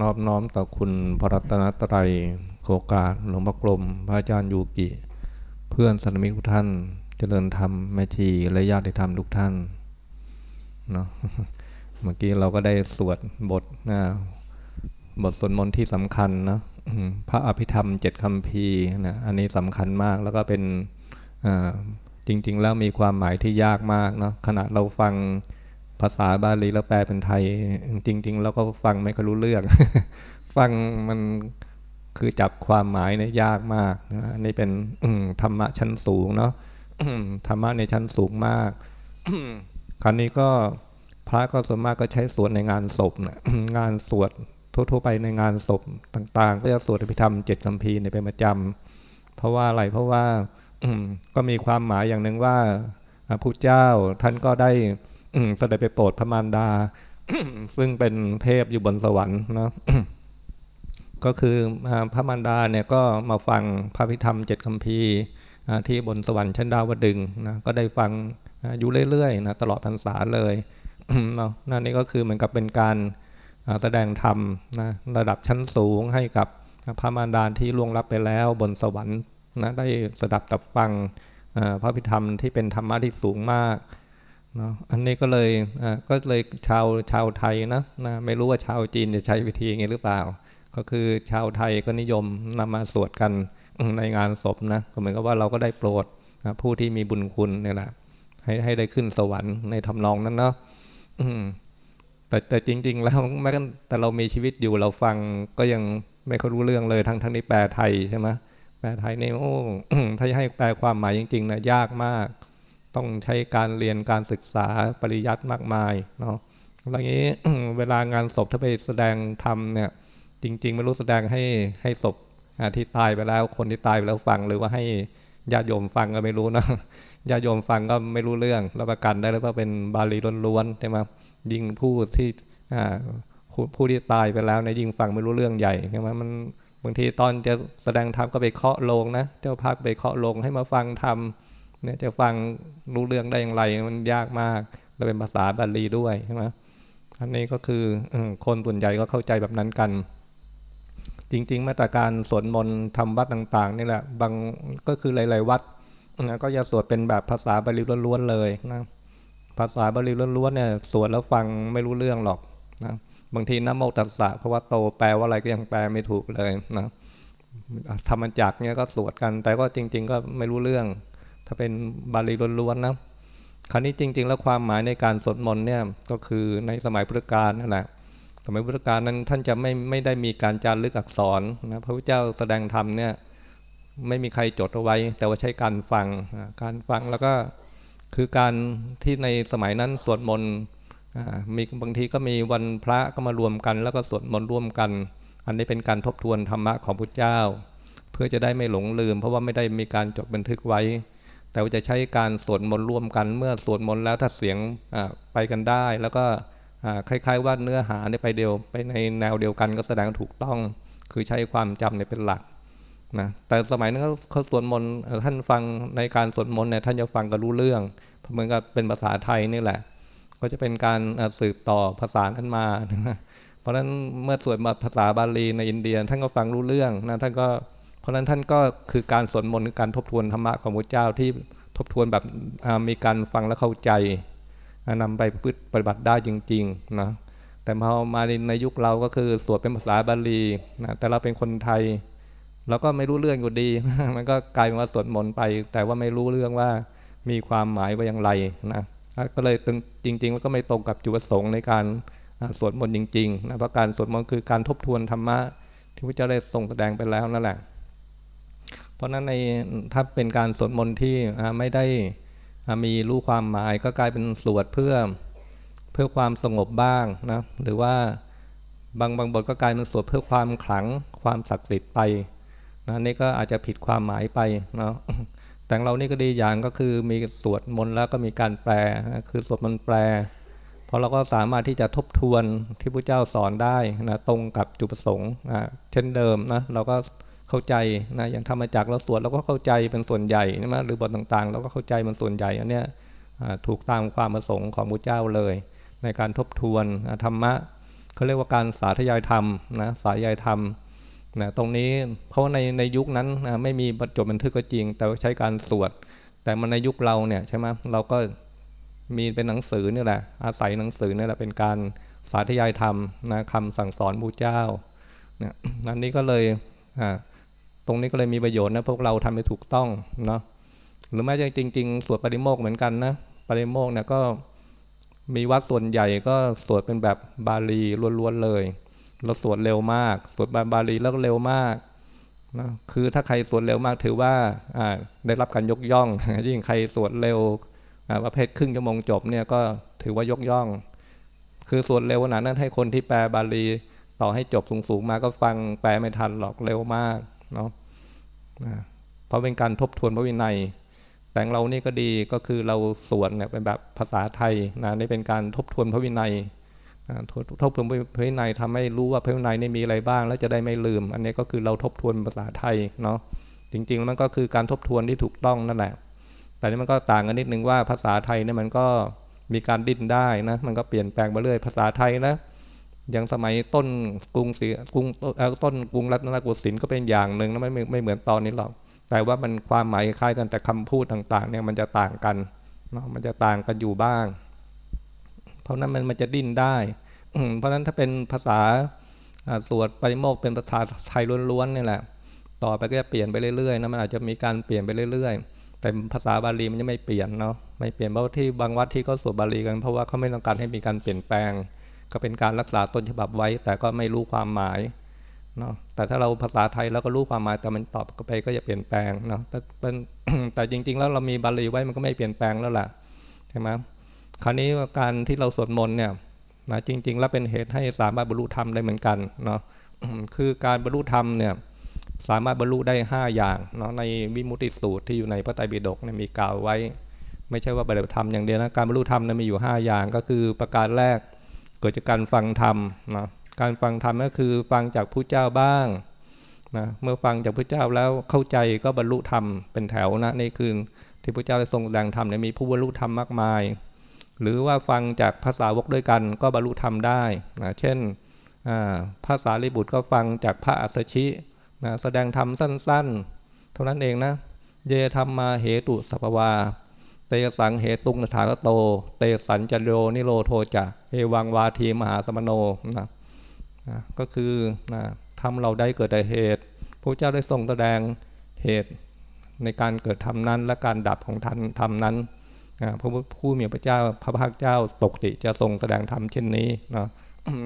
นอบน้อมต่อคุณพระรัตนตรัยโคกาหลวงพ่อกลม พระอาจารย์ยูกิ เพื่อนสันมิตรทุกท่าน เจริญธรรมแม่ชีและญาติธรรมทุกท่านเนาะเมื่อกี้เราก็ได้สวดบทนะบทสวดมนต์ที่สำคัญนะพระอภิธรรมเจ็ดคำพีนะอันนี้สำคัญมากแล้วก็เป็นจริง ๆ แล้วมีความหมายที่ยากมากเนาะขณะเราฟัง ภาษาบาลีแล้วแปลเป็นไทย จริงๆเราก็ฟังไม่ค่อยรู้เรื่อง ฟังมันคือจับความหมายเนี่ยยากมากนะนี่เป็นธรรมะชั้นสูงเนาะธรรมะในชั้นสูงมากครั้นี้ก็พระก็ส่วนมากก็ใช้สวดในงานศพนะงานสวดทั่วๆไปในงานศพต่าง ๆ ก็จะสวดอภิธรรมเจ็ดคำพีร์เนี่ยเป็นประจำเพราะว่าอะไรเพราะว่าก็มีความหมายอย่างหนึ่งว่าพระพุทธเจ้าท่านก็ได้ เสด็จไปโปรดพระมารดา ซึ่งเป็นเทพอยู่บนสวรรค์นะก็คือพระมารดาเนี่ยก็มาฟังพระพิธรรมเจ็ดคำพีร์ที่บนสวรรค์ชั้นดาวดึงนะก็ได้ฟังอยู่เรื่อยๆนะตลอดพรรษาเลยเนาะนั่นนี่ก็คือเหมือนกับเป็นการแสดงธรรมนะระดับชั้นสูงให้กับพระมารดาที่ล่วงลับไปแล้วบนสวรรค์นะได้สดับตับฟังพระพิธรรมที่เป็นธรรมะที่สูงมาก เนาะอันนี้ก็เลยอ่าก็เลยชาวชาวไทยนะนะไม่รู้ว่าชาวจีนจะใช้วิธีอย่างนี้หรือเปล่า ก็คือชาวไทยก็นิยมนำมาสวดกันในงานศพนะก็เหมือนกับว่าเราก็ได้โปรดนะผู้ที่มีบุญคุณเนี่ยแหละให้ให้ได้ขึ้นสวรรค์ในทำนองนั้นเนาะแต่แต่จริง ๆ แล้วแม้กันแต่เรามีชีวิตอยู่เราฟังก็ยังไม่ค่อยรู้เรื่องเลยทั้งทั้งนี้แปลไทยใช่ไหมแปลไทยนี่โอ้ถ้าให้แปลความหมายจริงๆนะยากมาก ต้องใช้การเรียนการศึกษาปริยัติมากมายเนาะอะไรอย่างนี้เวลางานศพถ้าไปแสดงธรรมเนี่ย จริง ๆ ไม่รู้แสดงให้ให้ศพที่ตายไปแล้วคนที่ตายไปแล้วฟังหรือว่าให้ญาติโยมฟังก็ไม่รู้นะญาติโยมฟังก็ไม่รู้เรื่องรับประกันได้เลยว่าเป็นบาลีล้วนๆใช่ไหมยิ่งผู้ที่ผู้ที่ตายไปแล้วเนี่ยยิ่งฟังไม่รู้เรื่องใหญ่ใช่ไหมมันบางทีตอนจะแสดงธรรมก็ไปเคาะลงนะ เจ้าภาคไปเคาะลงให้มาฟังธรรม เนี่ยจะฟังรู้เรื่องได้อย่างไรมันยากมากและเป็นภาษาบาลีด้วยใช่ไหมอันนี้ก็คือคนส่วนใหญ่ก็เข้าใจแบบนั้นกัน จริง ๆ มาตรการสวดมนต์ทำวัดต่างๆนี่แหละบางก็คือหลาย ๆ วัดนะก็จะสวดเป็นแบบภาษาบาลีล้วนๆเลยนะภาษาบาลีล้วนๆเนี่ยสวดแล้วฟังไม่รู้เรื่องหรอกนะบางทีนะโมตัสสะเพราะว่าโตแปลว่าอะไรก็ยังแปลไม่ถูกเลยนะธรรมจักเนี่ยก็สวดกันแต่ก็จริง ๆ ก็ไม่รู้เรื่อง ถ้าเป็นบาลีล้วนๆนะคราวนี้จริง ๆ แล้วความหมายในการสวดมนต์เนี่ยก็คือในสมัยพุทธกาลนั่นแหละสมัยพุทธกาลนั้นท่านจะไม่ไม่ได้มีการจารึกอักษรนะพระพุทธเจ้าแสดงธรรมเนี่ยไม่มีใครจดเอาไว้ แต่ว่าใช้การฟังการฟังแล้วก็คือการที่ในสมัยนั้นสวดมนต์มีบางทีก็มีวันพระก็มารวมกัน แล้วก็สวดมนต์ร่วมกัน อันนี้เป็นการทบทวนธรรมะของพุทธเจ้า เพื่อจะได้ไม่หลงลืม เพราะว่าไม่ได้มีการจดบันทึกไว้ แต่ว่าจะใช้การสวดมนต์ร่วมกันเมื่อสวดมนต์แล้วถ้าเสียงไปกันได้ แล้วก็คล้ายๆว่าเนื้อหาไปเดียวไปในแนวเดียวกันก็แสดงถูกต้อง คือใช้ความจำเนี่ยเป็นหลักนะแต่สมัยนั้นเขาสวดมนต์ท่านฟังในการสวดมนต์เนี่ยท่านจะฟังก็รู้เรื่องเหมือนกับเป็นภาษาไทยนี่แหละ ก็จะเป็นการสืบต่อภาษากันมา เพราะฉะนั้นเมื่อสวดมาภาษาบาลีในอินเดีย ท่านก็ฟังรู้เรื่องนะท่านก็ เพราะฉะนั้นท่านก็คือการสวดมนต์คือการทบทวนธรรมะของพระเจ้าที่ทบทวนแบบมีการฟังและเข้าใจอ่านำไปปฏิบัติได้จริงๆนะแต่พอมาในยุคเราก็คือสวดเป็นภาษาบาลีนะแต่เราเป็นคนไทยเราก็ไม่รู้เรื่องอยู่ดี มันก็กลายเป็นว่าสวดมนต์ไป แต่ว่าไม่รู้เรื่องว่ามีความหมายว่าอย่างไรนะก็เลยตึงจริงๆแล้วก็ไม่ตรงกับจุดประสงค์ในการสวดมนต์จริงๆนะเพราะการสวดมนต์คือการทบทวนธรรมะที่พระเจ้าได้ทรงแสดงไปแล้วนั่นแหละ เพราะฉะนั้นในถ้าเป็นการสวดมนต์ที่ไม่ได้มีรู้ความหมายก็กลายเป็นสวดเพื่อเพื่อความสงบบ้างนะหรือว่าบางบางบทก็กลายเป็นสวดเพื่อความขลังความศักดิ์สิทธิ์ไปนะนี่ก็อาจจะผิดความหมายไปเนาะแต่เรานี่ก็ดีอย่างก็คือมีสวดมนต์แล้วก็มีการแปลนะคือสวดมนต์แปล เพราะเราก็สามารถที่จะทบทวนที่พระเจ้าสอนได้นะตรงกับจุดประสงค์นะเช่นเดิมนะเราก็ เข้าใจนะอย่างธรรมจักรเราสวดเราก็เข้าใจเป็นส่วนใหญ่นะหรือบทต่างๆ เราก็เข้าใจเป็นส่วนใหญ่อันเนี้ยถูกตามความประสงค์ของพระเจ้าเลย ในการทบทวนธรรมะเขาเรียกว่าการสาธยายธรรมนะสาธยายธรรมนะตรงนี้เพราะในในยุคนั้นนะไม่มีบรรจดบันทึกก็จริง แต่ใช้การสวด แต่มันในยุคเราเนี่ยใช่ไหมเราก็มีเป็นหนังสือนี่แหละ อาศัยหนังสือนี่แหละเป็นการสาธยายธรรมนะคำสั่งสอนบูเจ้าเนี่ยนันนี้ก็เลยอ่า ตรงนี้ก็เลยมีประโยชน์นะพวกเราทำให้ถูกต้องเนาะหรือแม้จะจริง ๆ สวดปริโมกเหมือนกันนะปริโมกเนี่ยก็มีวัดส่วนใหญ่ก็สวดเป็นแบบบาลีล้วนๆเลย เราสวดเร็วมาก สวดบาลีแล้วก็เร็วมากนะคือถ้าใครสวดเร็วมากถือว่าได้รับการยกย่อง ยิ่งใครสวดเร็วประเภทครึ่งชั่วโมงจบเนี่ยก็ถือว่ายกย่อง คือสวดเร็วขนาดนั้นให้คนที่แปลบาลีต่อให้จบสูงๆมาก็ฟังแปลไม่ทันหรอกเร็วมาก เนาะเพราะเป็นการทบทวนพระวินัย แต่เรานี่ก็ดีก็คือเราสวดเนี่ยเป็นแบบภาษาไทยนะนี่เป็นการทบทวนพระวินัยทบทวนพระวินัยทำให้รู้ว่าพระวินัยนี่มีอะไรบ้าง แล้วจะได้ไม่ลืม อันนี้ก็คือเราทบทวนภาษาไทยเนาะจริงๆ มันก็คือการทบทวนที่ถูกต้องนั่นแหละ แต่นี่มันก็ต่างกันนิดนึงว่าภาษาไทยเนี่ยมันก็มีการดิ้นได้นะ มันก็เปลี่ยนแปลงไปเรื่อย ภาษาไทยนะ อย่างสมัยต้นกรุงศรีกรุงต้นกรุงรัตนโกสินทร์ก็เป็นอย่างหนึ่งนะไม่ไม่เหมือนตอนนี้หรอกแต่ว่ามันความหมายคล้ายกันแต่คำพูดต่างๆเนี่ยมันจะต่างกันเนาะมันจะต่างกันอยู่บ้าง เพราะนั้นมันมันจะดิ้นได้ เพราะนั้นถ้าเป็นภาษาสวดปริโมกเป็นภาษาไทยล้วนๆนี่แหละ ต่อไปก็จะเปลี่ยนไปเรื่อยๆนะมันอาจจะมีการเปลี่ยนไปเรื่อยๆ แต่ภาษาบาลีมันจะไม่เปลี่ยนเนาะไม่เปลี่ยนเพราะที่บางวัดที่เขาสวดบาลีกันเพราะว่าเขาไม่ต้องการให้มีการเปลี่ยนแปลง ก็เป็นการรักษาต้นฉบับไว้ แต่ก็ไม่รู้ความหมายเนาะแต่ถ้าเราภาษาไทยเราก็รู้ความหมายแต่มันตอบไปก็จะเปลี่ยนแปลงเนาะแต่เป็นแต่จริง ๆ แล้วเรามีบาลีไว้มันก็ไม่เปลี่ยนแปลงแล้วล่ะใช่ไหมคราวนี้การที่เราสวดมนต์เนี่ยนะจริง ๆ แล้วเป็นเหตุให้สามารถบรรลุธรรมได้เหมือนกันเนาะคือการบรรลุธรรมเนี่ยสามารถบรรลุได้ 5 อย่างเนาะในวิมุติสูตรที่อยู่ในพระไตรปิฎกเนี่ยมีกล่าวไว้ ไม่ใช่ว่าบรรลุธรรมอย่างเดียวนะการบรรลุธรรมเนี่ยมีอยู่ 5 อย่างก็คือประการแรก เกิดจากการฟังธรรมนะการฟังธรรมก็คือฟังจากผู้เจ้าบ้างนะเมื่อฟังจากพระเจ้าแล้วเข้าใจก็บรรลุธรรมเป็นแถวนะนี่คือที่พระเจ้าได้ทรงแสดงธรรมเนี่ยมีผู้บรรลุธรรมมากมาย หรือว่าฟังจากภาษาวกด้วยกันก็บรรลุธรรมได้นะเช่นภาษาลิบุตรก็ฟังจากพระอัสชินะแสดงธรรมสั้นๆ เท่านั้นเองนะเยธรรมมาเหตุสัพวา เตสังเหตุงนถาโต เตสัญจโยนิโรโทจะเอวังวาทีมหาสมโนนะนะก็คือนะทำเราได้เกิดแต่เหตุพระเจ้าได้ทรงแสดงเหตุในการเกิดธรรมนั้นและการดับของทันธรรมนั้นพระผู้มีพระเจ้าพระภาคเจ้าปกติจะทรงแสดงธรรมเช่นนี้นะ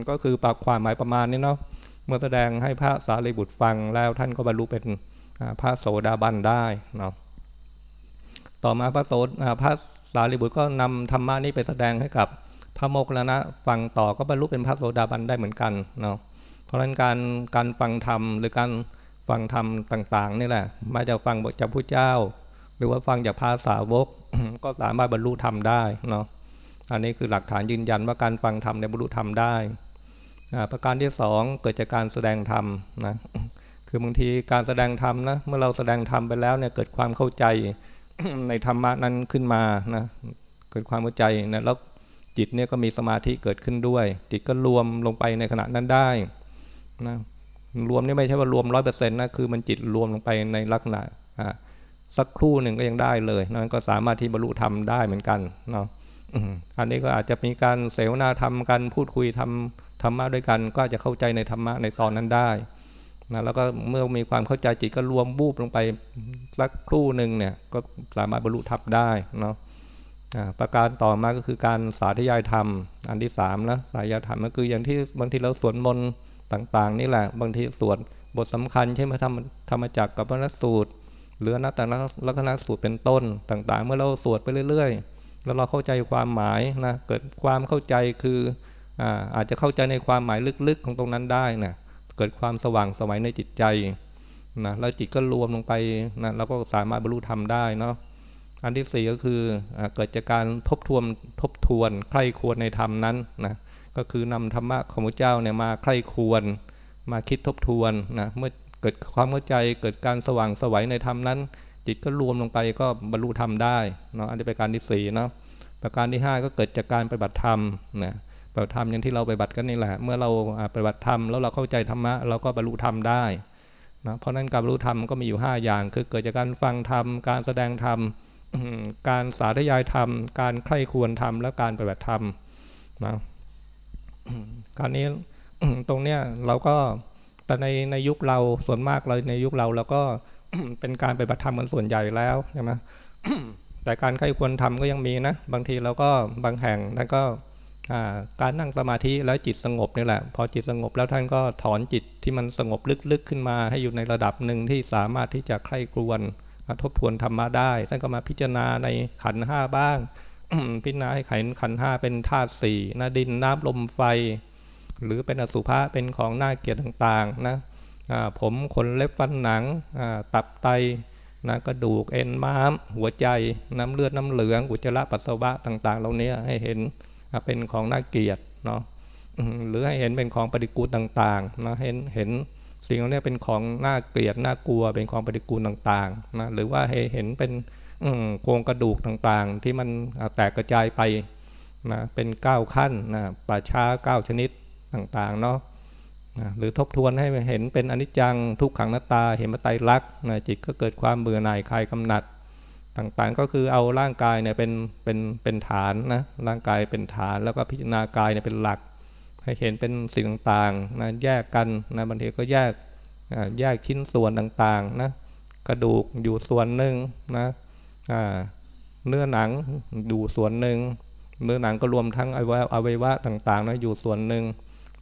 ก็คือปากความหมายประมาณนี้เนาะเมื่อแสดงให้พระสารีบุตรฟังแล้วท่านก็บรรลุเป็นพระโสดาบันได้เนาะ ต่อมาพระโสดพระสารีบุตรก็นำธรรมะนี้ไปแสดงให้กับพระโมคคัลลานะฟังต่อก็บรรลุเป็นพระโสดาบันได้เหมือนกันเนาะเพราะฉะนั้นการการฟังธรรมหรือการฟังธรรมต่างๆนี่แหละมาจะฟังบทจากผู้เจ้า หรือว่าฟังจากภาษาวกก็สามารถบรรลุธรรมได้เนาะอันนี้คือหลักฐานยืนยันว่าการฟังธรรมในบรรลุธรรมได้ประการที่สองเกิดจากการแสดงธรรมนะคือบางทีการแสดงธรรมนะเมื่อเราแสดงธรรมไปแล้วเนี่ยเกิดความเข้าใจ ในธรรมะนั้นขึ้นมานะเกิดความเข้าใจนะแล้วจิตเนี่ยก็มีสมาธิเกิดขึ้นด้วย จิตก็รวมลงไปในขณะนั้นได้นะรวมนี่ไม่ใช่ว่ารวมร้อยเปอร์เซ็นต์นะคือมันจิตรวมลงไปในลักษณะสักครู่หนึ่งก็ยังได้เลยนั่นก็สามารถที่บรรลุธรรมได้เหมือนกันเนาะอันนี้ก็อาจจะมีการเสวนาธรรมกันพูดคุยทำธรรมะด้วยกัน ก็จะเข้าใจในธรรมะในตอนนั้นได้ นะแล้วก็เมื่อมีความเข้าใจจิตก็รวมบูบลงไปสักครู่หนึ่งเนี่ยก็สามารถบรรลุธรรมได้เนาะประการต่อมาก็คือการสาธยายธรรม อันที่สามนะสาธยายธรรมก็คืออย่างที่บางทีเราสวดมนต์ต่างๆ นี่แหละ บางทีสวดบทสำคัญใช่ไหมธรรมธรรมจักรกับพระสูตร หรือนัตตลักษณะสูตรเป็นต้นต่าง ๆ เมื่อเราสวดไปเรื่อย ๆ แล้วเราเข้าใจความหมายนะเกิดความเข้าใจคืออาอาจจะเข้าใจในความหมายลึกๆของตรงนั้นได้นะ เกิดความสว่างสวัยในจิตใจนะแล้วจิตก็รวมลงไปนะเราก็สามารถบรรลุธรรมได้เนาะอันที่สี่ก็คืออเกิดจากการทบทวนทบทวนใคร่ควรในธรรมนั้นนะก็คือนำธรรมะของพระเจ้าเนี่ยมาใคร่ควรมาคิดทบทวนนะเมื่อเกิดความเข้าใจเกิดการสว่างสวัยในธรรมนั้น จิตก็รวมลงไปก็บรรลุธรรมได้เนาะอันนี้เป็นการที่สี่เนาะประการที่ 5 ก็เกิดจากการปฏิบัติธรรมนะ ปฏิบัติธรรมอย่างที่เราไปบัติกันนี่แหละ เมื่อเราปฏิบัติธรรมแล้วเราเข้าใจธรรมะเราก็บรรลุธรรมได้นะเพราะนั้นการบรรลุธรรมก็มีอยู่ 5 อย่าง คือเกิดจากการฟังธรรม การแสดงธรรม การสาธยายธรรม การใคร่ควรธรรม และการปฏิบัติธรรมนะการนี้ตรงเนี้ยเราก็แต่ในในยุคเราส่วนมากเราในยุคเราเราก็เป็นการปฏิบัติธรรมกันส่วนใหญ่แล้วใช่ไหมแต่การใคร่ควรทำก็ยังมีนะ บางทีเราก็บางแห่งท่นก็ การนั่งสมาธิแล้วจิตสงบนี่แหละ พอจิตสงบแล้วท่านก็ถอนจิตที่มันสงบลึกๆขึ้นมา ให้อยู่ในระดับหนึ่งที่สามารถที่จะใคร่ครวญทบทวนธรรมะได้ ท่านก็มาพิจารณาในขันห้าบ้าง พิจารณาให้ขันขันห้าเป็นธาตุสี่นะดินน้ำลมไฟ หรือเป็นอสุภะเป็นของหน่าเกลียดต่างๆนะผมขนเล็บฟันหนังตับไตนะกระดูกเอ็นม้าม หัวใจน้ำเลือดน้ำเหลือง อุจจาระปัสสาวะต่าง ๆ เหล่านี้ให้เห็น เป็นของน่าเกลียดเนาะหรือให้เห็นเป็นของปฏิกูลต่างๆนะเห็นเห็นสิ่งเหล่านี้เป็นของน่าเกลียดน่ากลัวเป็นของปฏิกูลต่างๆนะหรือว่าให้เห็นเป็นโครงกระดูกต่างๆ ที่มันแตกกระจายไปนะเป็นเก้าขั้นนะป่าช้าเก้าชนิดต่างๆเนาะนะหรือทบทวนให้เห็นเป็นอนิจจังทุกขังนัตตาเห็นมาไตรลักษณ์นะจิตก็เกิดความเบื่อหน่ายคลายกำหนัด ต่างๆ ก็คือเอาร่างกายเนี่ยเป็นเป็นเป็นฐานนะร่างกายเป็นฐานแล้วก็พิจารณากายเนี่ยเป็นหลัก ให้เห็นเป็นสิ่งต่างๆนะแยกกันนะบางทีก็แยกแยกชิ้นส่วนต่างๆนะกระดูกอยู่ส่วนหนึ่งนะเนื้อหนังอยู่ส่วนหนึ่งเนื้อหนังก็รวมทั้งอวัยวะต่างๆนะอยู่ส่วนหนึ่ง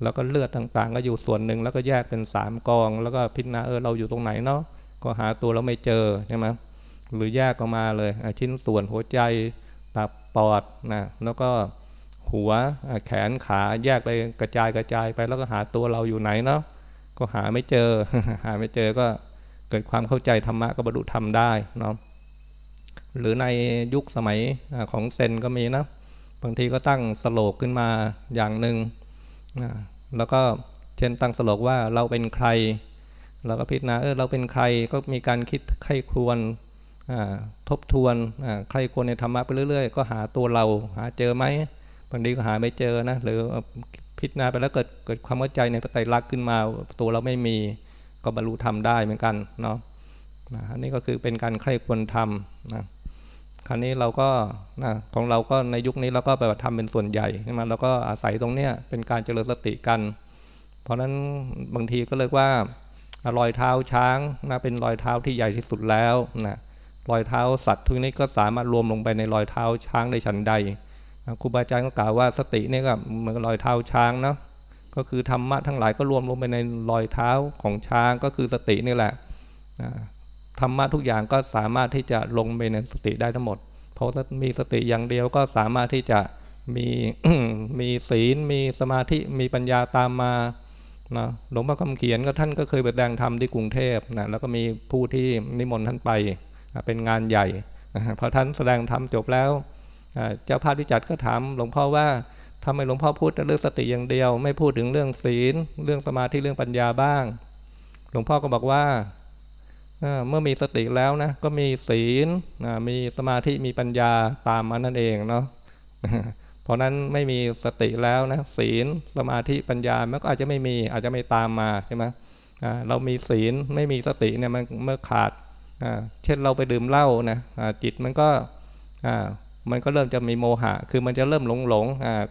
แล้วก็เลือดต่างๆ ก็อยู่ส่วนหนึ่งแล้วก็แยกเป็นสามกอง แล้วก็พิจารณาเออเราอยู่ตรงไหนเนาะก็หาตัวเราไม่เจอใช่ไหม หรือแยกออกมาเลยชิ้นส่วนหัวใจตับปอดนะแล้วก็หัวแขนขาแยกไปกระจายกระจายไปแล้วก็หาตัวเราอยู่ไหนเนาะก็หาไม่เจอ หาไม่เจอก็เกิดความเข้าใจธรรมะก็บรรลุธรรมได้เนาะหรือในยุคสมัยของเซนก็มีนะบางทีก็ตั้งสโลกขึ้นมาอย่างหนึ่งแล้วก็เช่นตั้งสโลกว่าเราเป็นใคร เราก็พิจารณาเออเราเป็นใครก็มีการคิดใครควร ทบทวนใครควรในธรรมะไปเรื่อยๆ ก็หาตัวเราหาเจอไหมบางทีก็หาไม่เจอนะหรือพิจารณาไปแล้วเกิดเกิดความเข้าใจในพระไตรลักษณ์ขึ้นมาตัวเราไม่มีก็บรรลุธรรมได้เหมือนกันเนาะอันนี้ก็คือเป็นการใครควรทำนะคราวนี้เราก็นะของเราก็ในยุคนี้เราก็ไปทำเป็นส่วนใหญ่ใช่ไหมเราก็อาศัยตรงเนี้ยเป็นการเจริญสติกัน เพราะนั้นบางทีก็เรียกว่ารอยเท้าช้างนะเป็นรอยเท้าที่ใหญ่ที่สุดแล้วนะ รอยเท้าสัตว์ทุกนี้ก็สามารถรวมลงไปในรอยเท้าช้างได้ฉันใดครูบาอาจารย์ก็กล่าวว่าสตินี่ก็เหมือนรอยเท้าช้างเนาะก็คือธรรมะทั้งหลายก็รวมลงไปในรอยเท้าของช้างก็คือสตินี่แหละธรรมะทุกอย่างก็สามารถที่จะลงไปในสติได้ทั้งหมด เพราะมีสติอย่างเดียวก็สามารถที่จะมีมีศีล มีสมาธิมีปัญญาตามมานะหลวงพ่อคำเขียนก็ท่านก็เคยไปแสดงธรรมที่กรุงเทพนะแล้วก็มีผู้ที่นิมนต์ท่านไป เป็นงานใหญ่พอท่านแสดงธรรมจบแล้วเจ้าภาพที่จัดก็ถามหลวงพ่อว่าทำไมหลวงพ่อพูดเรื่องสติอย่างเดียว ไม่พูดถึงเรื่องศีล เรื่องสมาธิเรื่องปัญญาบ้าง หลวงพ่อก็บอกว่าเมื่อมีสติแล้วนะก็มีศีลมีสมาธิมีปัญญาตามมานั่นเองเนาะเพราะนั้นไม่มีสติแล้วนะศีลสมาธิปัญญามันก็อาจจะไม่มีอาจจะไม่ตามมาใช่ไหมเรามีศีลไม่มีสติเนี่ยมันเมื่อขาด เช่นเราไปดื่มเหล้านะจิตมันก็มันก็เริ่มจะมีโมหะ คือมันจะเริ่มหลงหลง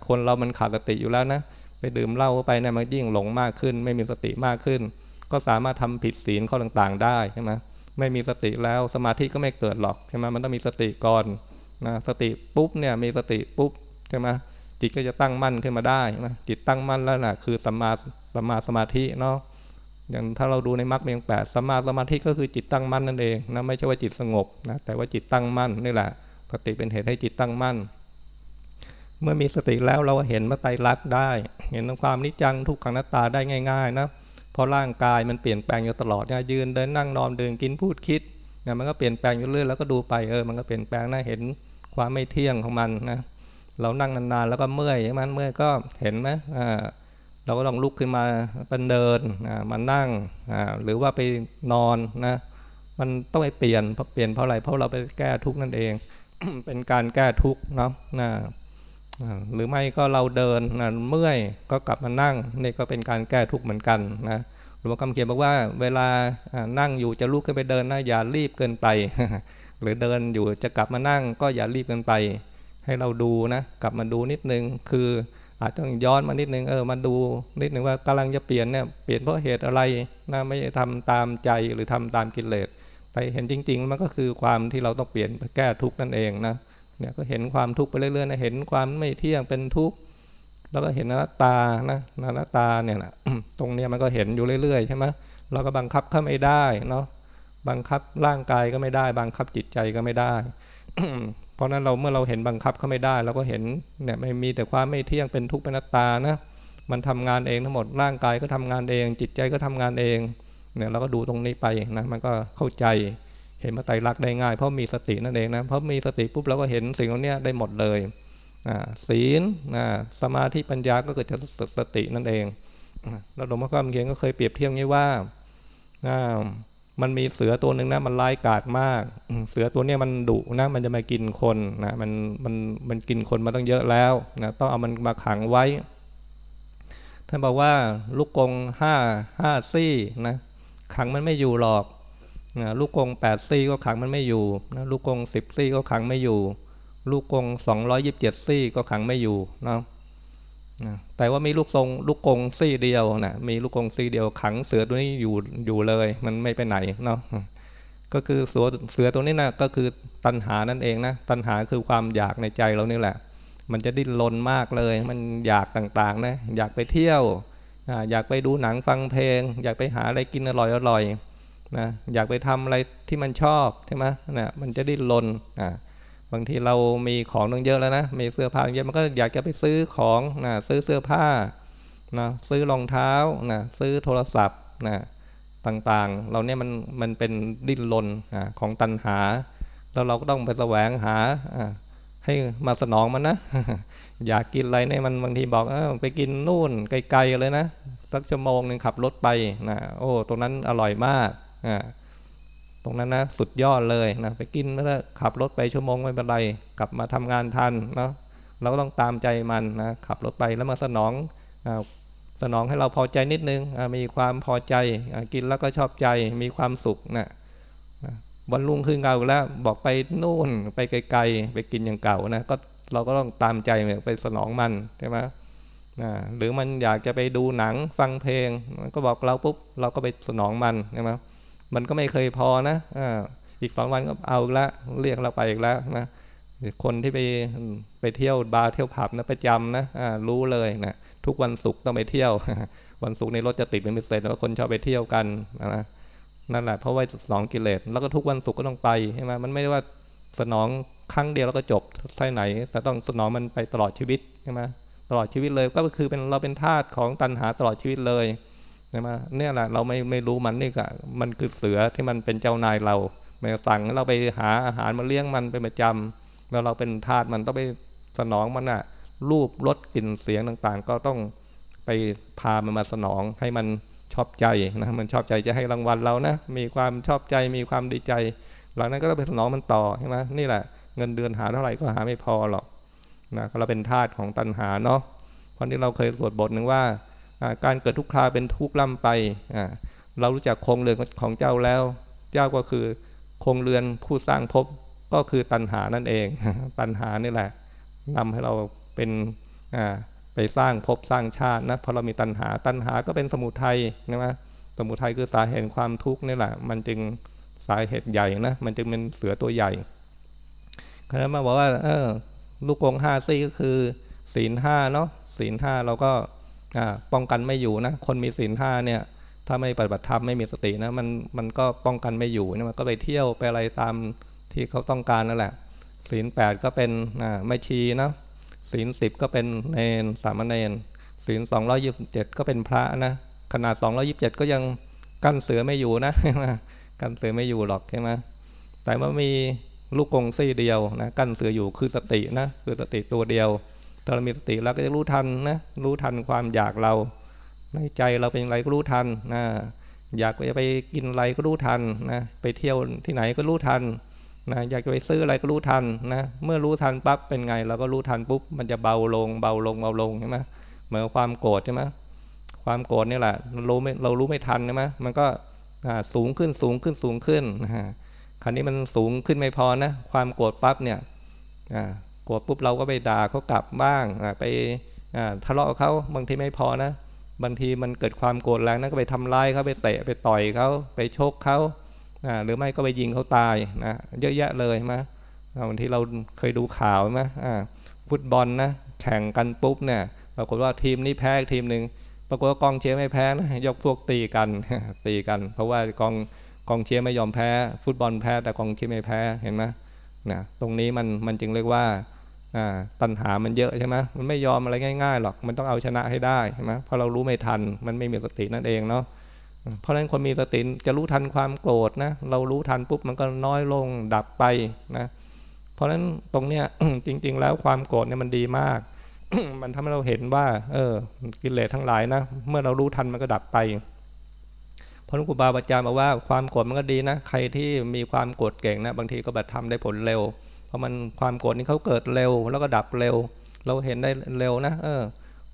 คนเรามันขาดสติอยู่แล้วนะ ไปดื่มเหล้าไปเนี่ยมันยิ่งหลงมากขึ้น ไม่มีสติมากขึ้น ก็สามารถทำผิดศีลข้อต่างๆ ได้ใช่ไหมไม่มีสติแล้วสมาธิก็ไม่เกิดหรอกใช่ไหมมันต้องมีสติก่อนนะสติปุ๊บเนี่ยมีสติปุ๊บใช่ไหมจิตก็จะตั้งมั่นขึ้นมาได้นะจิตตั้งมั่นแล้วนะคือสัมมาสัมมาสมาธิเนาะ อย่างถ้าเราดูในมรรคเมียงแปดสมาสมาธิก็คือจิตตั้งมั่นนั่นเองนะไม่ใช่ว่าจิตสงบนะแต่ว่าจิตตั้งมั่นนี่แหละสติเป็นเหตุให้จิตตั้งมั่น เมื่อมีสติแล้วเราเห็นมาไตรลักษณ์ได้ เห็นความนิจังทุกขังนัตตาได้ง่ายๆนะเพราะร่างกายมันเปลี่ยนแปลงอยู่ตลอดนี่ยยืนเดินนั่งนอนเดินกินพูดคิดเนี่ยมันก็เปลี่ยนแปลงอยู่เรื่อยแล้วก็ดูไปเออมันก็เปลี่ยนแปลงนะเห็นความไม่เที่ยงของมันนะเรานั่งนานๆแล้วก็เมื่อยใช่ไหมเมื่อยก็เห็นไหมอ่า เราก็ต้องลุกขึ้นมาเป็นเดินมานั่งหรือว่าไปนอนนะมันต้องไปเปลี่ยนเปลี่ยนเพราะอะไรเพราะเราไปแก้ทุกข์นั่นเอง เป็นการแก้ทุกข์เนาะนะหรือไม่ก็เราเดินนะเมื่อยก็กลับมานั่งนี่ก็เป็นการแก้ทุกข์เหมือนกันนะหลวงพ่อคำเขียนบอกว่าเวลานั่งอยู่จะลุกขึ้นไปเดินนะอย่ารีบเกินไป หรือเดินอยู่จะกลับมานั่งก็อย่ารีบเกินไป ให้เราดูนะกลับมาดูนิดนึงคือ อาจต้องย้อนมานิดนึงเออมาดูนิดนึงว่ากำลังจะเปลี่ยนเนี่ยเปลี่ยนเพราะเหตุอะไรนะไม่ทำตามใจหรือทำตามกิเลสไปเห็นจริง ๆ มันก็คือความที่เราต้องเปลี่ยนแก้ทุกข์นั่นเองนะเนี่ยก็เห็นความทุกข์ไปเรื่อยๆนะเห็นความไม่เที่ยงเป็นทุกข์แล้วก็เห็นนัตตานะนัตตาเนี่ยนะตรงเนี้ยมันก็เห็นอยู่เรื่อยๆใช่ไหมเราก็บังคับเข้าไม่ได้เนาะบังคับร่างกายก็ไม่ได้ บังคับจิตใจก็ไม่ได้ เพราะนั้นเราเมื่อเราเห็นบังคับเขาไม่ได้เราก็เห็นเนี่ยไม่มีแต่ความไม่เที่ยงเป็นทุกข์เป็นนัตตานะมันทำงานเองทั้งหมดร่างกายก็ทำงานเอง จิตใจก็ทำงานเองเนี่ยเราก็ดูตรงนี้ไปนะมันก็เข้าใจเห็นมาไตรลักษณ์ได้ง่าย เพราะมีสตินั่นเองนะเพราะมีสติปุ๊บเราก็เห็นสิ่งเหล่านี้ได้หมดเลยศีลสมาธิปัญญาก็เกิดจากสตินั่นเองแล้วหลวงพ่อคำเขียนก็เคยเปรียบเทียบงี้ว่า มันมีเสือตัวหนึ่งนะมันร้ายกาจมาก เสือตัวนี้มันดุนะมันจะมากินคนนะมันมันมันกินคนมาตั้งเยอะแล้วนะต้องเอามันมาขังไว้ ท่านบอกว่าลูกกงห้าห้าซี่นะขังมันไม่อยู่หรอกนะลูกกงแปดซี่ก็ขังมันไม่อยู่นะลูกกงสิบซี่ก็ขังไม่อยู่ ลูกกงสองร้อยยิบเจ็ดซี่ก็ขังไม่อยู่นะ แต่ว่ามีลูกทรงลูกกงซี่เดียวนะมีลูกกงซี่เดียวขังเสือตัวนี้อยู่อยู่เลย มันไม่ไปไหนเนาะก็คือเสือเสือตัวนี้นะก็คือตัณหานั่นเองนะตัณหาคือความอยากในใจเรานี่แหละ มันจะดิ้นรนมากเลย มันอยากต่างๆนะอยากไปเที่ยวอยากไปดูหนังฟังเพลง อยากไปหาอะไรกินอร่อยอร่อยนะอยากไปทำอะไรที่มันชอบใช่ไหมนะมันจะดิ้นรนอ่า บางทีเรามีของตั้งเยอะแล้วนะ มีเสื้อผ้าเยอะมันก็อยากจะไปซื้อของนะซื้อเสื้อผ้านะซื้อรองเท้านะซื้อโทรศัพท์นะต่างๆ เราเนี่ยมันมันเป็นดิ้นรนนะของตัณหา แล้วเราก็ต้องไปแสวงหาให้มาสนองมันนะ อยากกินอะไรเนี่ยมันบางทีบอกเออไปกินนู่นไกลๆเลยนะสักชั่วโมงหนึ่งขับรถไปนะโอ้ตรงนั้นอร่อยมากอ่า ตรงนั้นนะสุดยอดเลยนะไปกินแล้วขับรถไปชั่วโมงไม่เป็นไร กลับมาทำงานทันเนาะเราก็ต้องตามใจมันนะขับรถไปแล้วมาสนองสนองให้เราพอใจนิดนึงมีความพอใจกินแล้วก็ชอบใจมีความสุขนะวันรุ่งขึ้นเก่าแล้วบอกไปนู่นไปไกลๆไปกินอย่างเก่านะก็เราก็ต้องตามใจไปสนองมันใช่ไหมหรือมันอยากจะไปดูหนังฟังเพลงก็บอกเราปุ๊บเราก็ไปสนองมันใช่ไหม มันก็ไม่เคยพอนะออีกสองวันก็เอาละเรียกเราไปอีกแล้วนะคนที่ไปไปเที่ยวบาร์เที่ยวผับนะประจำนะรู้เลยนะทุกวันศุกร์ต้องไปเที่ยว วันศุกร์ในรถจะติดเป็นพิเศษแล้วคนชอบไปเที่ยวกันนะนั่นแหละเพราะว่าสองกิเลสแล้วก็ทุกวันศุกร์ก็ต้องไปใช่ไหมมันไม่ได้ว่าสนองครั้งเดียวแล้วก็จบใช่ไหน แต่ต้องสนองมันไปตลอดชีวิตใช่ไหมตลอดชีวิตเลยก็คือเป็นเราเป็นทาสของตัณหาตลอดชีวิตเลย ช่ไหมเนี่ยแหละเราไม่ไม่รู้มันนี่ก็มันคือเสือที่มันเป็นเจ้านายเราไปสั่งเราไปหาอาหารมาเลี้ยงมันเป็นประจำแล้วเราเป็นทาสมันต้องไปสนองมันอะรูปรสกลิ่นเสียงต่างๆ ก็ต้องไปพามันมาสนองให้มันชอบใจนะมันชอบใจจะให้รางวัลเรานะมีความชอบใจมีความดีใจ หลังนั้นก็ต้องไปสนองมันต่อใช่ไหมนี่แหละเงินเดือนหาเท่าไหร่ก็หาไม่พอหรอกนะเราเป็นทาสของตัณหาเนาะเพราะที่เราเคยสวดบทหนึ่งว่า การเกิดทุกคราเป็นทุกข์ล่ำไป เรารู้จักคงเรือนของเจ้าแล้ว เจ้าก็คือคงเรือนผู้สร้างภพก็คือตัณหานั่นเอง ตัณหานี่แหละนำให้เราเป็นไปสร้างภพสร้างชาตินะเพราะเรามีตัณหาตัณหาก็เป็นสมุทัยนะว่าสมุทัยคือสาเหตุความทุกข์นี่แหละ มันจึงสาเหตุใหญ่นะมันจึงเป็นเสือตัวใหญ่คณะมาบอกว่าเออลูกกงห้าซี่ก็คือศีลห้าเนาะศีลห้าเราก็ ป้องกันไม่อยู่นะคนมีศีลห้าเนี่ย ถ้าไม่ปฏิบัติธรรมไม่มีสตินะมันมันก็ป้องกันไม่อยู่นะมันก็ไปเที่ยวไปอะไรตามที่เขาต้องการนั่นแหละศีลแปดก็เป็นไม่ชีนะศีลสิบก็เป็นเนนสามเณรศีลสองร้อยยิบเจ็ดก็เป็นพระนะขนาดสองร้อยิบเจ็ดก็ยังกั้นเสือไม่อยู่นะกั้นเสือไม่อยู่หรอกใช่ไหมแต่ว่ามีลูกกงซี่เดียวนะกั้นเสืออยู่คือสตินะคือสติตัวเดียว ถ้าเรามีสติเราก็จะรู้ทันนะรู้ทันความอยากเราในใจเราเป็นอะไรก็รู้ทันนะอยากจะไปกินอะไรก็รู้ทันนะไปเที่ยวที่ไหนก็รู้ทันนะอยากจะไปซื้ออะไรก็รู้ทันนะเมื่อรู้ทันปั๊บเป็นไง เราก็รู้ทันปุ๊บมันจะเบาลงเบาลงเบาลงใช่ไหมเหมือนความโกรธใช่ไหมความโกรธนี่แหละเรารู้ไม่เรารู้ไม่ทันใช่ไหมมันก็สูงขึ้นสูงขึ้นสูงขึ้นนะคราวนี้มันสูงขึ้นไม่พอนะ ความโกรธปั๊บเนี่ย โกรธปุ๊บเราก็ไปด่าเขากลับบ้างไปทะเลาะเขาบางทีไม่พอนะ บางทีมันเกิดความโกรธแรงนั้นก็ไปทำร้ายเขาไปเตะไปต่อยเขาไปชกเขาหรือไม่ก็ไปยิงเขาตายนะเยอะแยะเลยมบางทีเราเคยดูข่าวไหมฟุตบอลนะแข่งกันปุ๊บเนี่ยปรากฏว่าทีมนี้แพ้ทีมหนึ่งปรากฏว่ากองเชียร์ไม่แพ้นะยกพวกตีกันตีกัน เพราะว่ากองกองเชียร์ไม่ยอมแพ้ ฟุตบอลแพ้แต่กองเชียร์ไม่แพ้เห็นไหมนะตรงนี้มันมันจึงเรียกว่า ตัณหามันเยอะใช่ไหมมันไม่ยอมอะไรง่ายๆหรอก มันต้องเอาชนะให้ได้ใช่ไหมเพราะเรารู้ไม่ทัน มันไม่มีสตินั่นเองเนาะ เพราะฉะนั้นคนมีสติจะรู้ทันความโกรธนะ เรารู้ทันปุ๊บมันก็น้อยลงดับไปนะ เพราะฉะนั้นตรงเนี้ยจริง ๆ แล้วความโกรธเนี่ยมันดีมาก มันทำให้เราเห็นว่า เออ กิเลสทั้งหลายนะ เมื่อเรารู้ทันมันก็ดับไปพระนุครูบาอาจารย์บอกว่าความโกรธมันก็ดีนะ ใครที่มีความโกรธเก่งนะ บางทีก็แบบทำได้ผลเร็ว เพราะมันความโกรธนี่เขาเกิดเร็ว แล้วก็ดับเร็ว เราเห็นได้เร็วนะเออ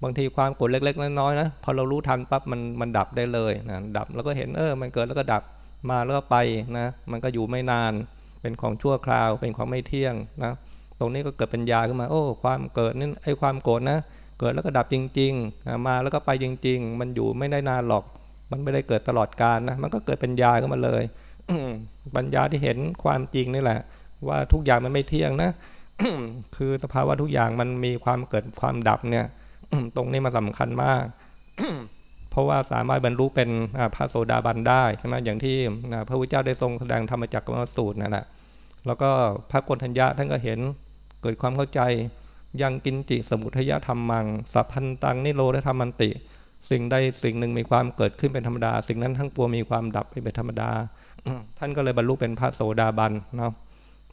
บางทีความโกรธเล็ก ๆ น้อยๆนะพอเรารู้ทันปั๊บมันมันดับได้เลยนะดับแล้วก็เห็นเออ มันเกิดแล้วก็ดับมาแล้วก็ไปนะมันก็อยู่ไม่นานเป็นของชั่วคราวเป็นของไม่เที่ยงนะตรงนี้ก็เกิดปัญญาขึ้นมาโอ้ความเกิดนี่ไอ้ความโกรธนะเกิดแล้วก็ดับจริงๆ มาแล้วก็ไปจริง ๆ มันอยู่ไม่ได้นานหรอก มันไม่ได้เกิดตลอดกาลนะ มันก็เกิดปัญญาขึ้นมาเลยปัญญาที่เห็นความจริงนี่แหละ ว่าทุกอย่างมันไม่เที่ยงนะคือสภาวะทุกอย่างมันมีความเกิดความดับเนี่ยตรงนี้มาสำคัญมากเพราะว่าสามารถบรรลุเป็นพระโสดาบันได้ใช่ไหมอย่างที่พระพุทธเจ้าได้ทรงแสดงธรรมจักรวสูตรนั่นแหละแล้วก็พระกนทัญญาท่านก็เห็นเกิดความเข้าใจยังกินจิสมุทยธรรมมังสัพพันตังนิโรธธรรมันติ สิ่งใดสิ่งหนึ่งมีความเกิดขึ้นเป็นธรรมดา สิ่งนั้นทั้งปวงมีความดับไปเป็นธรรมดา ท่านก็เลยบรรลุเป็นพระโสดาบันเนาะ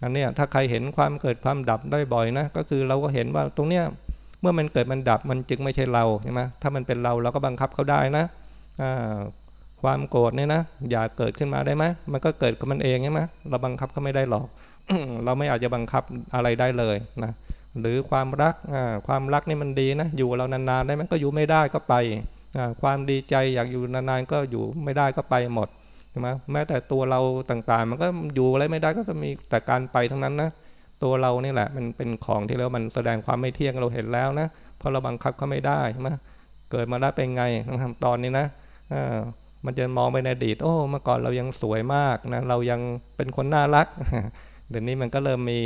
อันนี้ถ้าใครเห็นความเกิดความดับได้บ่อยนะ ก็คือเราก็เห็นว่าตรงเนี้ยเมื่อมันเกิดมันดับมันจึงไม่ใช่เราใช่ไหมถ้ามันเป็นเราเราก็บังคับเขาได้นะความโกรธเนี่ยนะอย่าเกิดขึ้นมาได้ไหมมันก็เกิดกับมันเองใช่ไหมเราบังคับเขาไม่ได้หรอก เราไม่อาจจะบังคับอะไรได้เลยนะหรือความรักความรักนี่มันดีนะอยู่เรานานๆได้ไหมก็อยู่ไม่ได้ก็ไปความดีใจอยากอยู่นานๆก็อยู่ไม่ได้ก็ไปหมด ใช่ไหมแม้แต่ตัวเราต่างๆ มันก็อยู่อะไรไม่ได้ก็จะมีแต่การไปทั้งนั้นนะตัวเรานี่แหละมันเป็นของที่เรามันแสดงความไม่เที่ยงเราเห็นแล้วนะเพราะเราบังคับเขาไม่ได้ใช่ไหมเกิดมาแล้วเป็นไงทำตอนนี้นะมันจะมองไปในอดีตโอ้เมื่อก่อนเรายังสวยมากนะเรายังเป็นคนน่ารักเดี๋ยวนี้มันก็เริ่มมี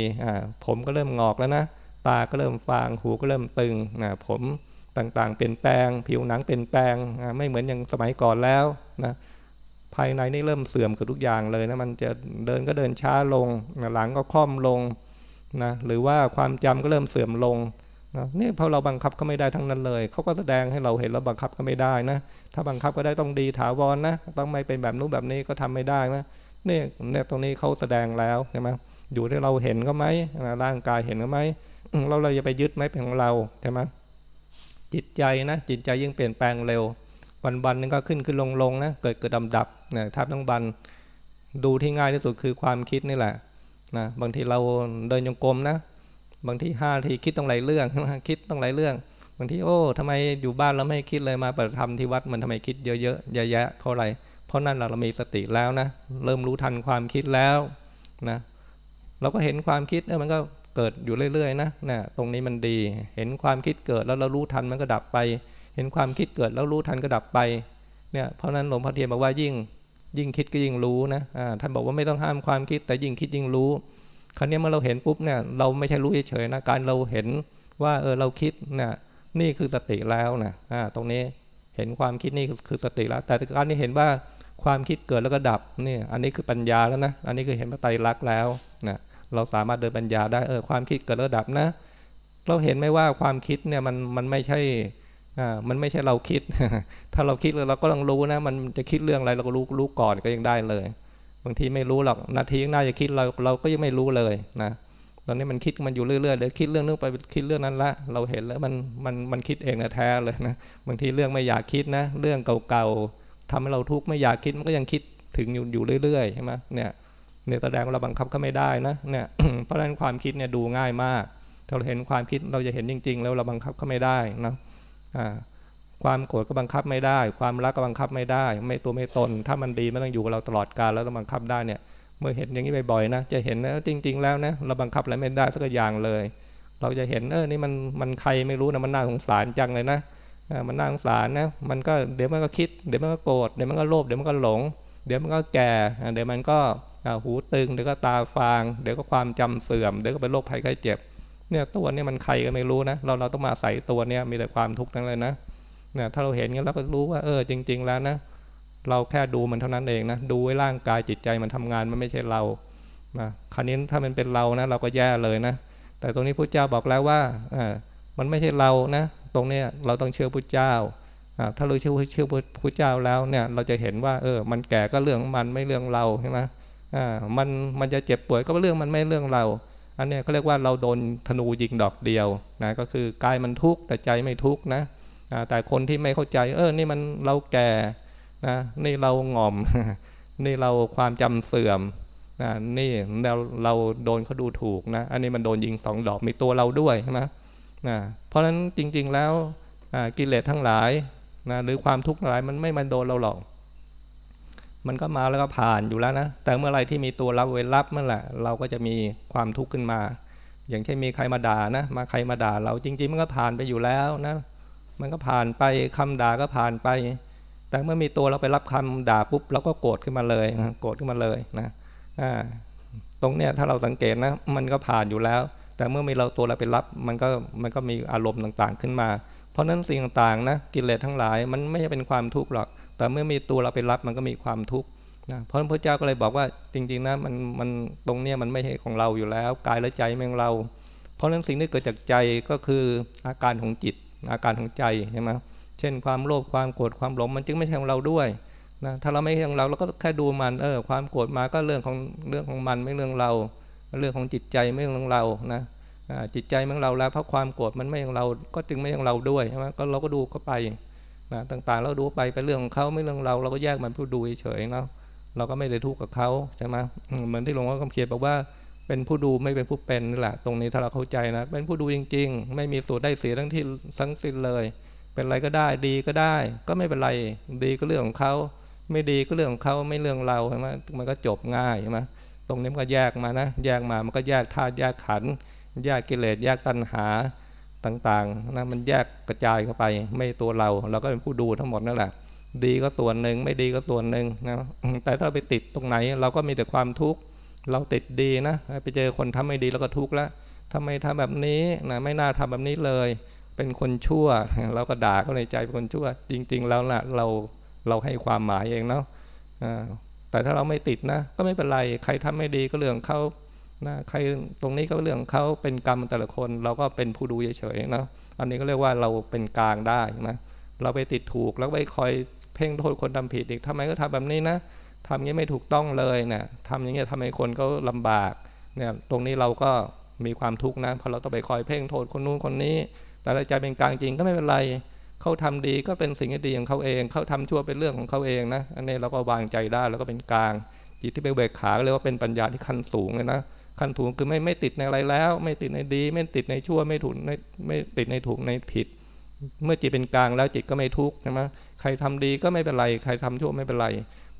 ผมก็เริ่มงอกแล้วนะตาก็เริ่มฟางหูก็เริ่มตึงนะผมต่างๆ เปลี่ยนแปลง ผิวหนังเปลี่ยนแปลงไม่เหมือนอย่างสมัยก่อนแล้วนะ ภายในนี่เริ่มเสื่อมกับทุกอย่างเลยนะมันจะเดินก็เดินช้าลงหลังก็คล่อมลงนะหรือว่าความจำก็เริ่มเสื่อมลงนะนี่พอเราบังคับก็ไม่ได้ทั้งนั้นเลยเขาก็แสดงให้เราเห็นเราบังคับก็ไม่ได้นะถ้าบังคับก็ได้ต้องดีถาวรนะต้องไม่เป็นแบบนู้นแบบนี้ก็ทำไม่ได้นะนี่เนี่ยตรงนี้เขาแสดงแล้วใช่ไหมอยู่ที่เราเห็นก็ไหมร่างกายเห็นก็ไหมเราเราจะไปยึดไหมเป็นของเราใช่ไหมจิตใจนะจิตใจยิ่งเปลี่ยนแปลงเร็ว วันวันนึงก็ขึ้นขึ้นลงลงนะเกิดเกิดดำดับนะทับทั้งบันดูที่ง่ายที่สุดคือความคิดนี่แหละนะบางทีเราเดินยงกลมนะบางทีห้าทีคิดต้องหลายเรื่องคิดต้องหลายเรื่อง บางทีโอ้ทำไมอยู่บ้านเราไม่คิดเลยมาปฏิธรรมที่วัดมันทำไมคิดเยอะๆแยะๆเพราะอะไร เพราะนั่นเราเรามีสติแล้วนะเริ่มรู้ทันความคิดแล้วนะเราก็เห็นความคิดเออมันก็เกิดอยู่เรื่อยๆนะนะตรงนี้มันดี เห็นความคิดเกิดแล้วเรารู้ทันมันก็ดับไป เห็นความคิดเกิดแล้วรู้ทันก็ดับไปเนี่ยเพราะนั้นหลวงพ่อเทียนบอกว่ายิ่งยิ่งคิดก็ยิ่งรู้นะท่านบอกว่าไม่ต้องห้ามความคิด แต่ยิ่งคิดยิ่งรู้ครั้นี้เมื่อเราเห็นปุ๊บเนี่ยเราไม่ใช่รู้เฉยๆนะการเราเห็นว่าเออเราคิดเนี่ยนี่คือสติแล้วนะอ่าตรงนี้เห็นความคิดนี่คือสติแล้ว แต่การนี้เห็นว่าความคิดเกิดแล้วก็ดับนี่อันนี้คือปัญญาแล้วนะอันนี้คือเห็นพระไตรลักษณ์แล้วนะเราสามารถเดินปัญญาได้เออความคิดเกิดแล้วดับนะ เราเห็นไหมว่าความคิดเนี่ยมันมันไม่ใช่ มันไม่ใช่เราคิด ถ้าเราคิดเราก็ต้องรู้นะ มันจะคิดเรื่องอะไรเราก็รู้รู้ก่อนก็ยังได้เลย บางทีไม่รู้หรอก นาทีข้างหน้าจะคิดเราเราก็ยังไม่รู้เลยนะ ตอนนี้มันคิดมันอยู่เรื่อยๆเลยวคิดเรื่องนึงไปคิดเรื่องนั้นละ เราเห็นแล้วมันมันมันคิดเองนะแท้เลยนะ บางทีเรื่องไม่อยากคิดนะ เรื่องเก่าๆทำให้เราทุกข์ไม่อยากคิดมันก็ยังคิดถึงอยู่อยู่เรื่อยๆใช่ไหมเนี่ยเนี่ยแสดงว่าเราบังคับก็ไม่ได้นะเนี่ย เพราะฉะนั้นความคิดเนี่ยดูง่ายมาก ถ้าเราเห็นความคิดเราจะเห็นจริง ๆ แล้วเราบังคับก็ไม่ได้นะ ความโกรธก็บังคับไม่ได้ ความรักก็บังคับไม่ได้ ไม่ตัวไม่ตน ถ้ามันดีไม่ต้องอยู่กับเราตลอดกาลแล้วเราบังคับได้เนี่ย เมื่อเห็นอย่างนี้บ่อยๆนะ จะเห็นนะจริง ๆ แล้วนะเราบังคับอะไรไม่ได้สักอย่างเลย เราจะเห็นเออนี่มันมันใครไม่รู้นะมันน่าสงสารจังเลยนะมันน่าสงสารนะ มันก็เดี๋ยวมันก็คิด เดี๋ยวมันก็โกรธเดี๋ยวมันก็โลภเดี๋ยวมันก็หลง เดี๋ยวมันก็แก่ เดี๋ยวมันก็หูตึงเดี๋ยวก็ตาฟาง เดี๋ยวก็ความจำเสื่อม เดี๋ยวก็เป็นโรคภัยไข้เจ็บ เนี่ยตัวนี้มันใครก็ไม่รู้นะเราเราต้องมาใส่ตัวเนี้ยมีแต่ความทุกข์ทั้งเลยนะเนี่ยถ้าเราเห็นงั้นเราก็รู้ว่าเออจริง ๆ แล้วนะเราแค่ดูมันเท่านั้นเองนะดูไว้ร่างกายจิตใจมันทำงานมันไม่ใช่เรานะคราวนี้ถ้ามันเป็นเรานะ เราก็แย่เลยนะ แต่ตรงนี้พระเจ้าบอกแล้วว่าอ่ามันไม่ใช่เรานะ ตรงนี้เราต้องเชื่อพระเจ้าถ้าเราเชื่อเชื่อพระเจ้าแล้วเนี่ย เราจะเห็นว่า เออ มันแก่ก็เรื่องมันไม่เรื่องเราใช่ไหมอ่ามันมันจะเจ็บป่วยก็เรื่องมันไม่เรื่องเรา อันนี้เขาเรียกว่าเราโดนธนูยิงดอกเดียวนะก็คือกายมันทุกข์แต่ใจไม่ทุกข์นะแต่คนที่ไม่เข้าใจ เออ นี่มันเราแก่นะนี่เราหง่อม นี่เราความจำเสื่อมนะนี่เราเราโดนเขาดูถูกนะ อันนี้มันโดนยิงสองดอกมีตัวเราด้วยใช่ไหมนะเพราะฉะนั้นจริง ๆแล้วกิเลสทั้งหลายนะหรือความทุกข์ทั้งหลายมันไม่มาโดนเราหรอก มันก็มาแล้วก็ผ่านอยู่แล้วนะ แต่เมื่อไรที่มีตัวรับเวรับเมื่อไหร่เราก็จะมีความทุกข์ขึ้นมา อย่างเช่นมีใครมาด่านะ มาใครมาด่าเราจริง ๆ มันก็ผ่านไปอยู่แล้วนะ มันก็ผ่านไปคำด่าก็ผ่านไป แต่เมื่อมีตัวเราไปรับคำด่าปุ๊บเราก็โกรธขึ้นมาเลยโกรธขึ้นมาเลยนะตรงเนี้ยถ้าเราสังเกตนะ มันก็ผ่านอยู่แล้ว แต่เมื่อมีเราตัวเราไปรับ มันก็มันก็มีอารมณ์ต่างๆขึ้นมา เพราะนั้นสิ่งต่างๆนะกิเลสทั้งหลายมันไม่ใช่เป็นความทุกข์หรอก แต่เมื่อมีตัวเราไปรับมันก็มีความทุกข์นะเพราะพระเจ้าก็เลยบอกว่าจริงๆนะมันมันตรงเนี้ยมันไม่ใช่ของเราอยู่แล้วกายและใจไม่ของเรา เพราะนั้นสิ่งที่เกิดจากใจก็คืออาการของจิต อาการของใจใช่ไหมเช่น ความโลภความโกรธความหลงมันจึงไม่ใช่ของเราด้วยนะถ้าเราไม่ใช่ของเราเราก็แค่ดูมันเออความโกรธมาก็เรื่องของเรื่องของมันไม่เรื่องเรา เรื่องของจิตใจไม่เรื่องเรานะจิตใจไม่ของเราแล้วเพราะความโกรธมันไม่ของเราก็จึงไม่ของเราด้วยใช่ไหมก็เราก็ดูเข้าไป นะต่างๆเราดูไปเป็นเรื่องของเขาไม่เรื่องเราเราก็แยกมันผู้ดูเฉยๆเนาะเราก็ไม่ได้ทุกข์กับเขาใช่ไหมเหมือนที่หลวงพ่อคำเขียนบอกว่าเป็นผู้ดูไม่เป็นผู้เป็นนี่แหละ ตรงนี้ถ้าเราเข้าใจนะ เป็นผู้ดูจริง ๆ ไม่มีสูตรได้เสียทั้งที่ทั้งสิ้นเลย เป็นอะไรก็ได้ดีก็ได้ ก็ไม่เป็นไรดีก็เรื่องของเขาไม่ดีก็เรื่องของเขาไม่เรื่องเราใช่ไหมมันก็จบง่ายใช่ไหมตรงนี้มันก็แยกมานะ แยกมามันก็แยกธาตุแยกขันธ์แยกกิเลสแยกตัณหา ต่างๆนะมันแยกกระจายเข้าไป ไม่ตัวเรา เราก็เป็นผู้ดูทั้งหมดนั่นแหละ ดีก็ส่วนหนึ่งไม่ดีก็ส่วนหนึ่งนะแต่ถ้าไปติดตรงไหน เราก็มีแต่ความทุกข์เราติดดีนะ ไปเจอคนทำไม่ดีเราก็ทุกข์แล้วทำไมทำแบบนี้นะไม่น่าทำแบบนี้เลย เป็นคนชั่ว เราก็ด่าเขาในใจเป็นคนชั่ว จริง ๆ แล้วนะเราเราให้ความหมายเองเนาะแต่ถ้าเราไม่ติดนะ ก็ไม่เป็นไร ใครทำไม่ดีก็เรื่องเขา นะใครตรงนี้ก็เรื่องเขาเป็นกรรมแต่ละคน เราก็เป็นผู้ดูเฉยๆนะอันนี้ก็เรียกว่าเราเป็นกลางได้นะเราไปติดถูกแล้วไปคอยเพ่งโทษคนทำผิดอีกทำไมก็ทำแบบนี้นะทำอย่างนี้ไม่ถูกต้องเลยเนะี่ยทำอย่างนี้ทำให้คนก็ลำบากเนี่ยตรงนี้เราก็มีความทุกข์นะเพราะเราต้องไปคอยเพ่งโทษคนนู้นคนนี้ แต่ใจเป็นกลางจริงก็ไม่เป็นไรเขาทำดีก็เป็นสิ่งที่ดีของเขาเองเขาทำชั่วเป็นเรื่องของเขาเองนะอันนี้เราก็วางใจได้แล้วก็เป็นกลางจิตที่ไปเบิกขาเรียกว่าเป็นปัญญาที่ขั้นสูงเลยนะ ขั้นถูงคือไม่ไม่ติดในอะไรแล้ว ไม่ติดในดี ไม่ติดในชั่วไม่ถูกในไม่ติดในถูกในผิด เมื่อจิตเป็นกลางแล้วจิตก็ไม่ทุกข์ใช่ไหมใครทำดีก็ไม่เป็นไร ใครทำชั่วไม่เป็นไร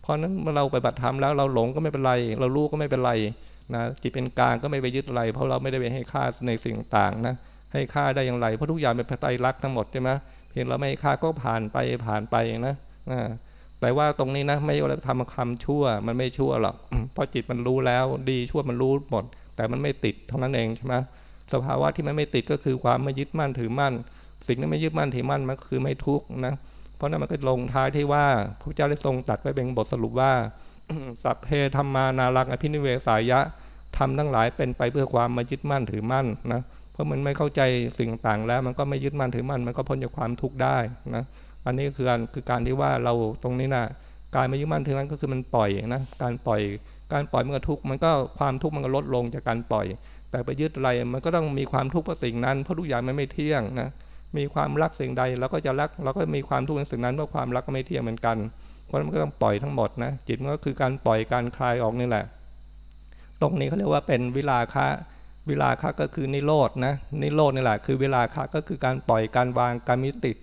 เพราะนั้นเมื่อเราไปบัตรธรรมแล้วเราหลงก็ไม่เป็นไร เรารู้ก็ไม่เป็นไรนะจิตเป็นกลางก็ไม่ไปยึดอะไร เพราะเราไม่ได้ไปให้ค่าในสิ่งต่างนะให้ค่าได้อย่างไรเพราะทุกอย่างเป็นพระไตรลักษณ์ทั้งหมดใช่ไหมเห็นเราไม่ค่าก็ผ่านไปผ่านไปนะ แต่ว่าตรงนี้นะไม่ว่าทำคำชั่ว มันไม่ชั่วหรอกเพราะจิตมันรู้แล้ว ดีชั่วมันรู้หมด แต่มันไม่ติดเท่านั้นเองใช่ไหมสภาวะที่มันไม่ติดก็คือความไม่ยึดมั่นถือมั่น สิ่งที่ไม่ยึดมั่นถือมั่นมันคือไม่ทุกข์นะเพราะนั้นมันก็ลงท้ายที่ว่าพระเจ้าได้ทรงตัดไว้เป็นบทสรุปว่าสัพเพธรรมานารักอภินิเวสายะทำทั้งหลายเป็นไปเพื่อความมายึดมั่นถือมั่นนะเพราะมันไม่เข้าใจสิ่งต่างแล้ว มันก็ไม่ยึดมั่นถือมั่นมันก็พ้นจากความทุกข์ได้นะ อันนี้คือการคือการที่ว่าเราตรงนี้นะการไม่ยึดมั่นถือมั่นก็คือมันปล่อยนะการปล่อยการปล่อยมันก็ทุกข์มันก็ความทุกข์มันก็ลดลงจากการปล่อย แต่ไปยึดอะไรมันก็ต้องมีความทุกข์เพราะสิ่งนั้นเพราะทุกอย่างมันไม่เที่ยงนะมีความรักสิ่งใดเราก็จะรักเราก็มีความทุกข์ในสิ่งนั้นเพราะความรักก็ไม่เที่ยงเหมือนกันเพราะมันก็ต้องปล่อยทั้งหมดนะจิตมันก็คือการปล่อยการคลายออกนี่แหละ ตรงนี้เขาเรียกว่าเป็นวิลาคะวิลาคะก็คือนิโรธนะนิโรธนี่แหละคือวิลาคะก็คือการปล่อยการวางการมิติด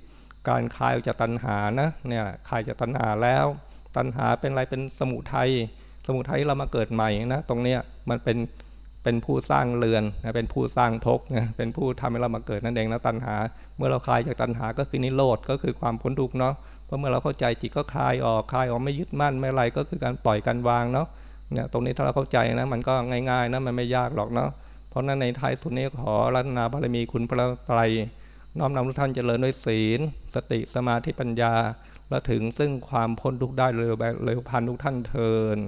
การคลายออกจากตัณหานะเนี่ยคลายจากตัณหาแล้ว ตัณหาเป็นอะไรเป็นสมุทัยสมุทัยเรามาเกิดใหม่นะตรงเนี้ยมันเป็นเป็นผู้สร้างเรือนนะเป็นผู้สร้างทกนะเป็นผู้ทำให้เรามาเกิดนั่นเองนะตัณหา เมื่อเราคลายจากตัณหาก็คือนิโรธก็คือความพ้นทุกข์เนาะเพราะเมื่อเราเข้าใจจิตก็คลายออกคลายออกไม่ยึดมั่นไม่อะไรก็คือการปล่อยการวางเนาะเนี่ยตรงนี้ถ้าเราเข้าใจนะมันก็ง่ายๆนะมันไม่ยากหรอกเนาะเพราะนั้นในท้ายสุดนี้ขอรัตนาบารมีคุณพระไตร น้อมนำทุกท่านเจริญด้วยศีล สติสมาธิปัญญาและถึงซึ่งความพ้นทุกข์ได้เร็วเร็วพันทุกท่านเทิน